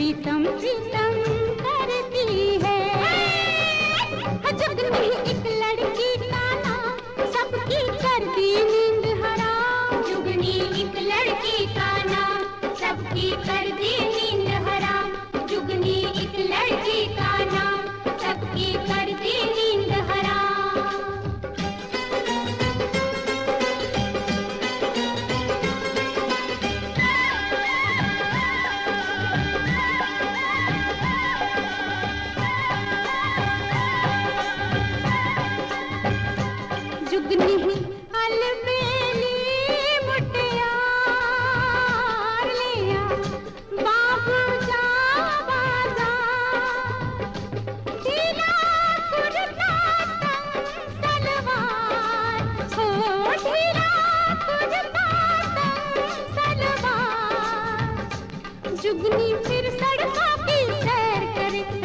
प्रीतम प्रीतम करती है। जब एक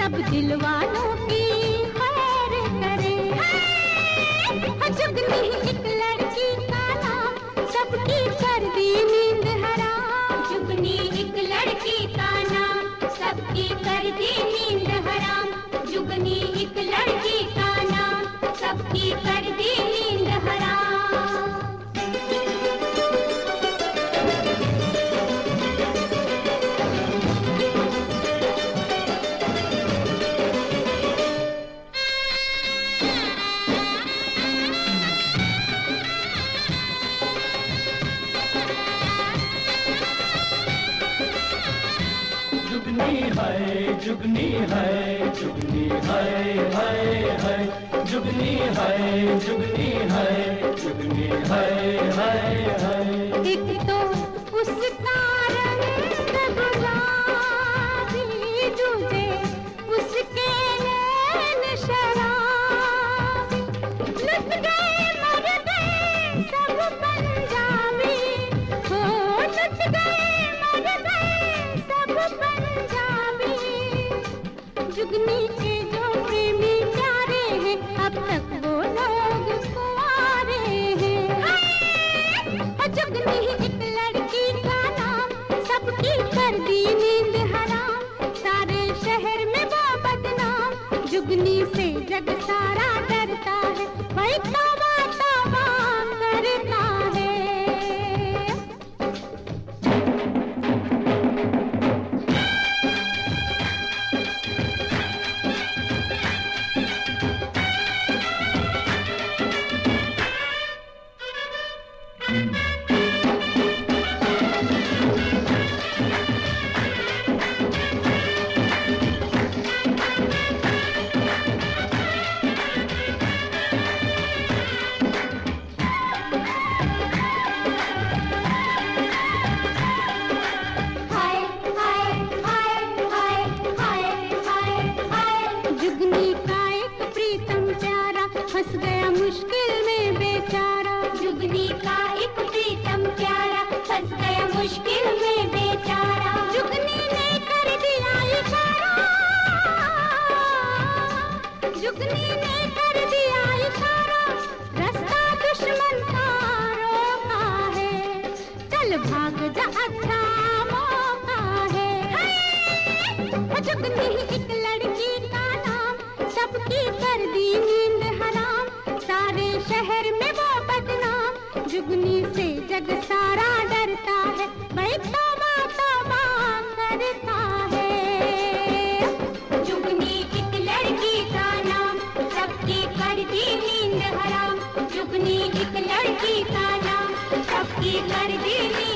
रब दिलवालों की खैर करे। जुगनी एक लड़की का नाम, सबकी कर दी नींद हराम। जुगनी एक लड़की का नाम, सबकी कर दी नींद हराम। जुगनी एक लड़की का नाम, सबकी है, जुगनी है जुगनी है है है, जुगनी है जुगनी है जुगनी है है है एक तो का एक प्रीतम प्यारा फंस गया मुश्किल में बेचारा। जुगनी ने कर दिया इशारा। जुगनी ने कर दिया इशारा। रास्ता दुश्मन का रोका है। भाग अच्छा है। एक लड़की का नाम, सबकी कर दी नींद हराम। सारे शहर में वो बदनाम। जुगनी से जग सारा डरता है बैठा माता क्षमा करता है। जुगनी एक लड़की का नाम, सबकी कर नींद हराम। जुगनी एक लड़की का नाम, सबकी कर नींद